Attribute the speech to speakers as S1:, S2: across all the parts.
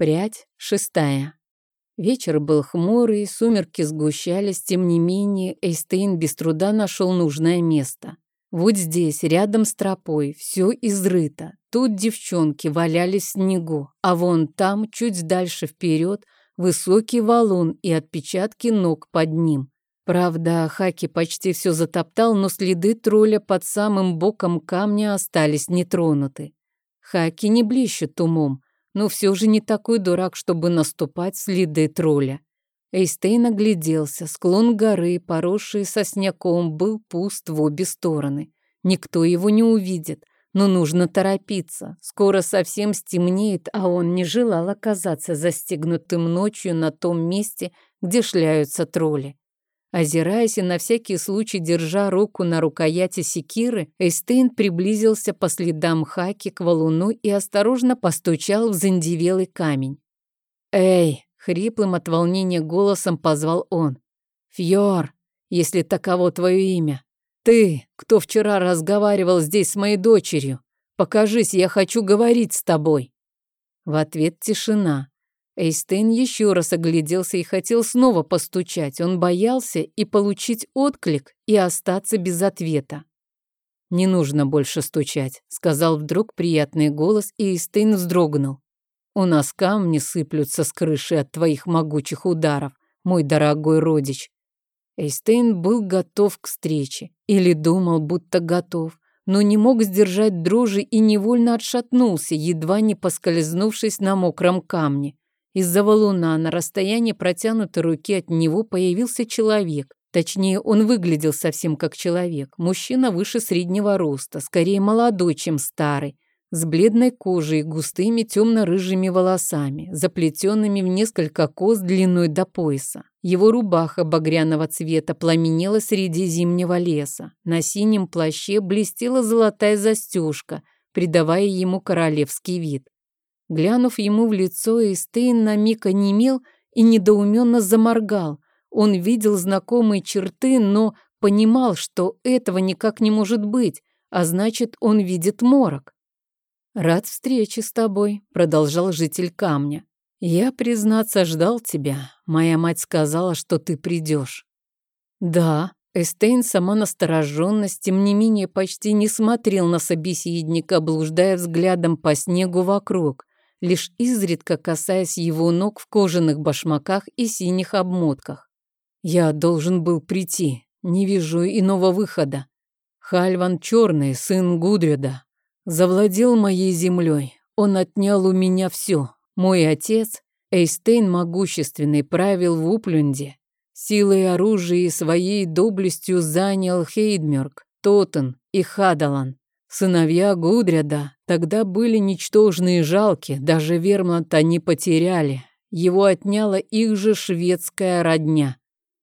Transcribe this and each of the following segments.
S1: Прядь шестая. Вечер был хмурый, сумерки сгущались, тем не менее Эйстейн без труда нашел нужное место. Вот здесь, рядом с тропой, все изрыто. Тут девчонки валялись в снегу, а вон там, чуть дальше вперед, высокий валун и отпечатки ног под ним. Правда, Хаки почти все затоптал, но следы тролля под самым боком камня остались нетронуты. Хаки не блещет умом, но все же не такой дурак, чтобы наступать следы тролля. Эйстейн огляделся. Склон горы, поросший сосняком, был пуст в обе стороны. Никто его не увидит, но нужно торопиться. Скоро совсем стемнеет, а он не желал оказаться застегнутым ночью на том месте, где шляются тролли. Озираясь и на всякий случай держа руку на рукояти секиры, Эйстейн приблизился по следам Хаки к валуну и осторожно постучал в зандивелый камень. «Эй!» — хриплым от волнения голосом позвал он. «Фьор, если таково твое имя. Ты, кто вчера разговаривал здесь с моей дочерью. Покажись, я хочу говорить с тобой». В ответ тишина. Эйстейн еще раз огляделся и хотел снова постучать. Он боялся и получить отклик, и остаться без ответа. «Не нужно больше стучать», — сказал вдруг приятный голос, и Эйстейн вздрогнул. «У нас камни сыплются с крыши от твоих могучих ударов, мой дорогой родич». Эйстейн был готов к встрече, или думал, будто готов, но не мог сдержать дрожи и невольно отшатнулся, едва не поскользнувшись на мокром камне. Из-за валуна на расстоянии протянутой руки от него появился человек. Точнее, он выглядел совсем как человек. Мужчина выше среднего роста, скорее молодой, чем старый, с бледной кожей и густыми темно-рыжими волосами, заплетенными в несколько кос длиной до пояса. Его рубаха багряного цвета пламенела среди зимнего леса. На синем плаще блестела золотая застежка, придавая ему королевский вид. Глянув ему в лицо, Эстейн на миг онемел и недоуменно заморгал. Он видел знакомые черты, но понимал, что этого никак не может быть, а значит, он видит морок. «Рад встрече с тобой», — продолжал житель камня. «Я, признаться, ждал тебя. Моя мать сказала, что ты придешь». «Да», Эстейн, сама настороженность, тем не менее почти не смотрел на собеседника, блуждая взглядом по снегу вокруг лишь изредка касаясь его ног в кожаных башмаках и синих обмотках. «Я должен был прийти, не вижу иного выхода. Хальван Черный, сын Гудреда, завладел моей землей. Он отнял у меня все. Мой отец, Эйстейн Могущественный, правил в Уплюнде. Силой оружия и своей доблестью занял Хейдмерк, Тотен и Хадалан. Сыновья Гудряда тогда были ничтожны и жалки, даже Вермланд они потеряли. Его отняла их же шведская родня.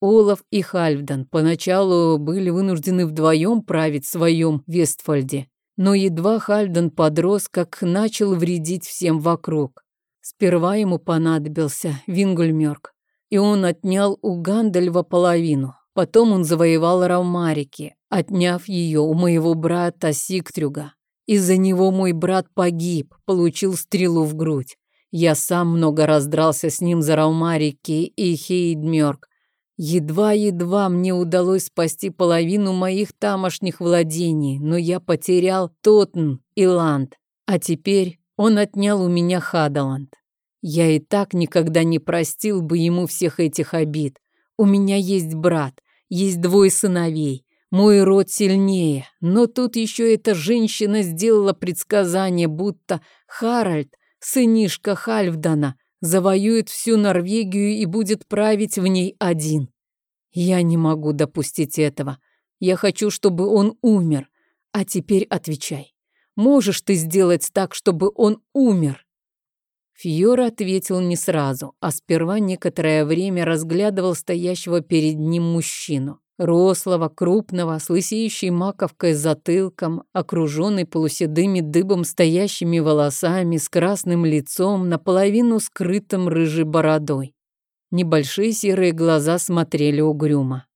S1: Олаф и Хальфдан поначалу были вынуждены вдвоем править в своем Вестфальде. Но едва Хальфдан подрос, как начал вредить всем вокруг. Сперва ему понадобился Вингульмёрк, и он отнял у Гандальва половину. Потом он завоевал Равмарики, отняв ее у моего брата Сиктрюга. Из-за него мой брат погиб, получил стрелу в грудь. Я сам много раз дрался с ним за Раумарики и Хейдмёрк. Едва-едва мне удалось спасти половину моих тамошних владений, но я потерял Тотн и Ланд. А теперь он отнял у меня Хадаланд. Я и так никогда не простил бы ему всех этих обид. У меня есть брат, есть двое сыновей. Мой род сильнее, но тут еще эта женщина сделала предсказание, будто Харальд, сынишка Хальфдана, завоюет всю Норвегию и будет править в ней один. Я не могу допустить этого. Я хочу, чтобы он умер. А теперь отвечай. Можешь ты сделать так, чтобы он умер? Фьор ответил не сразу, а сперва некоторое время разглядывал стоящего перед ним мужчину. Рослого, крупного, с лысеющей маковкой затылком, окруженный полуседыми дыбом стоящими волосами, с красным лицом, наполовину скрытым рыжей бородой. Небольшие серые глаза смотрели угрюмо.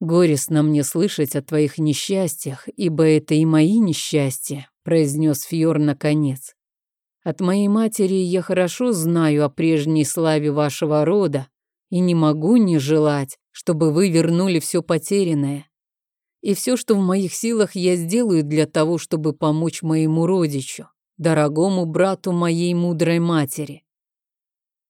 S1: «Горестно мне слышать о твоих несчастьях, ибо это и мои несчастья», произнес Фьор наконец. От моей матери я хорошо знаю о прежней славе вашего рода и не могу не желать, чтобы вы вернули все потерянное. И все, что в моих силах, я сделаю для того, чтобы помочь моему родичу, дорогому брату моей мудрой матери.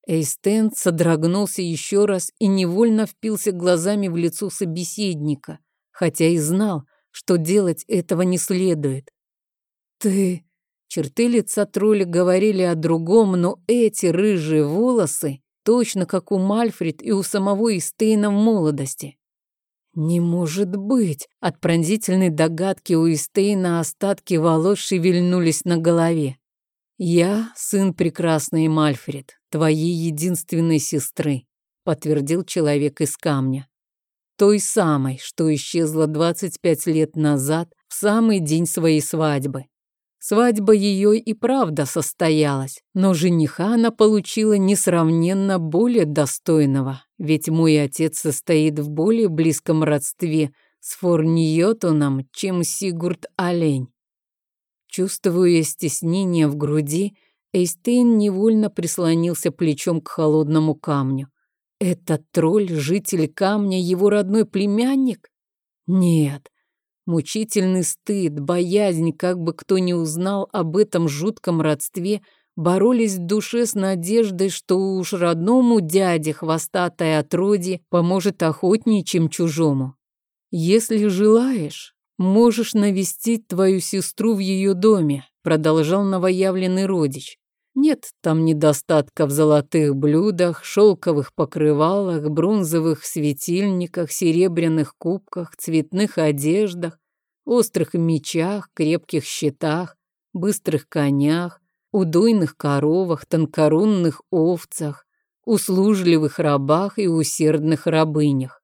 S1: Эйстен содрогнулся еще раз и невольно впился глазами в лицо собеседника, хотя и знал, что делать этого не следует. «Ты...» Черты лица тролля говорили о другом, но эти рыжие волосы, точно как у Мальфрид и у самого Эстейна в молодости. «Не может быть!» От пронзительной догадки у Эстейна остатки волос шевельнулись на голове. «Я сын прекрасной Мальфред, твоей единственной сестры», подтвердил человек из камня. Той самой, что исчезла 25 лет назад, в самый день своей свадьбы. Свадьба ее и правда состоялась, но жениха она получила несравненно более достойного, ведь мой отец состоит в более близком родстве с Форньотоном, чем Сигурд Олень. Чувствуя стеснение в груди, Эйстейн невольно прислонился плечом к холодному камню. Этот тролль, житель камня, его родной племянник? Нет. Мучительный стыд, боязнь, как бы кто ни узнал об этом жутком родстве, боролись в душе с надеждой, что уж родному дяде хвостатое отродье поможет охотнее, чем чужому. Если желаешь, «Можешь навестить твою сестру в ее доме», — продолжал новоявленный родич. «Нет там недостатка в золотых блюдах, шелковых покрывалах, бронзовых светильниках, серебряных кубках, цветных одеждах, острых мечах, крепких щитах, быстрых конях, удойных коровах, тонкорунных овцах, услужливых рабах и усердных рабынях.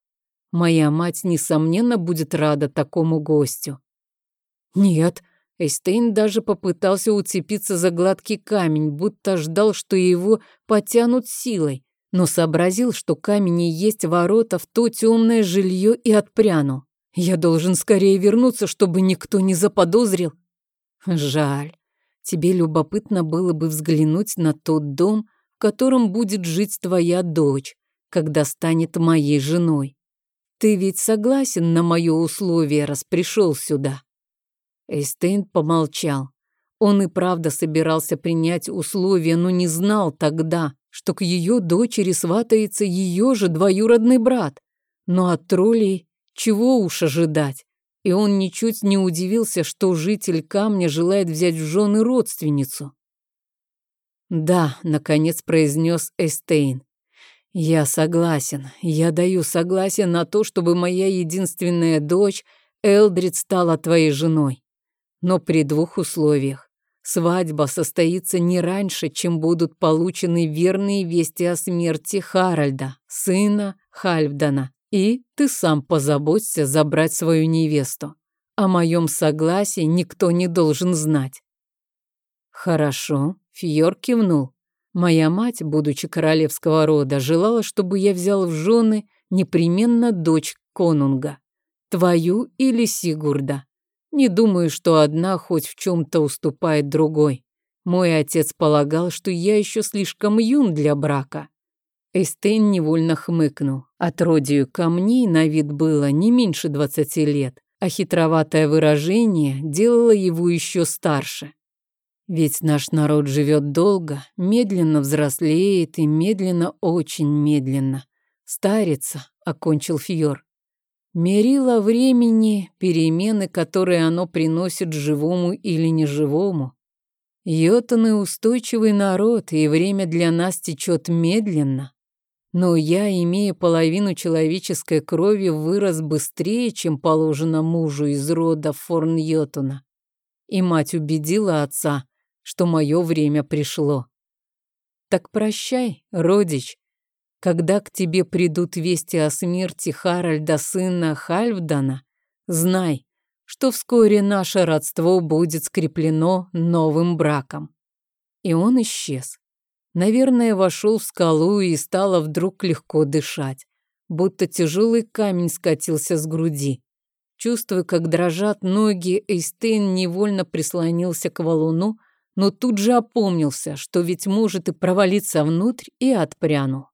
S1: Моя мать, несомненно, будет рада такому гостю. Нет, Эйстейн даже попытался уцепиться за гладкий камень, будто ждал, что его потянут силой, но сообразил, что камень и есть ворота в то темное жилье и отпрянул. Я должен скорее вернуться, чтобы никто не заподозрил. Жаль. Тебе любопытно было бы взглянуть на тот дом, в котором будет жить твоя дочь, когда станет моей женой. Ты ведь согласен на мое условие, раз пришел сюда?» Эйстейн помолчал. Он и правда собирался принять условия, но не знал тогда, что к ее дочери сватается ее же двоюродный брат. Но от троллей чего уж ожидать? И он ничуть не удивился, что житель камня желает взять в жены родственницу. «Да», — наконец произнес Эстейн, «Я согласен. Я даю согласие на то, чтобы моя единственная дочь Элдрид стала твоей женой. Но при двух условиях. Свадьба состоится не раньше, чем будут получены верные вести о смерти Харальда, сына Хальфдана, и ты сам позаботься забрать свою невесту. О моем согласии никто не должен знать». «Хорошо», — Фьор кивнул. Моя мать, будучи королевского рода, желала, чтобы я взял в жены непременно дочь конунга. Твою или Сигурда. Не думаю, что одна хоть в чем-то уступает другой. Мой отец полагал, что я еще слишком юн для брака. Эстейн невольно хмыкнул. Отродию камней на вид было не меньше двадцати лет, а хитроватое выражение делало его еще старше. Ведь наш народ живет долго, медленно взрослеет и медленно, очень медленно. Старится, окончил Фьор. Мерила времени, перемены, которые оно приносит живому или неживому. Йотаны устойчивый народ, и время для нас течет медленно. Но я, имея половину человеческой крови, вырос быстрее, чем положено мужу из рода Форн-Йотуна. И мать убедила отца, что мое время пришло. Так прощай, родич. Когда к тебе придут вести о смерти Харальда, сына Хальфдана, знай, что вскоре наше родство будет скреплено новым браком. И он исчез. Наверное, вошел в скалу и стало вдруг легко дышать, будто тяжелый камень скатился с груди. Чувствуя, как дрожат ноги, Эйстейн невольно прислонился к валуну, но тут же опомнился, что ведь может и провалиться внутрь, и отпрянул.